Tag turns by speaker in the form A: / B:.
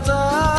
A: 在。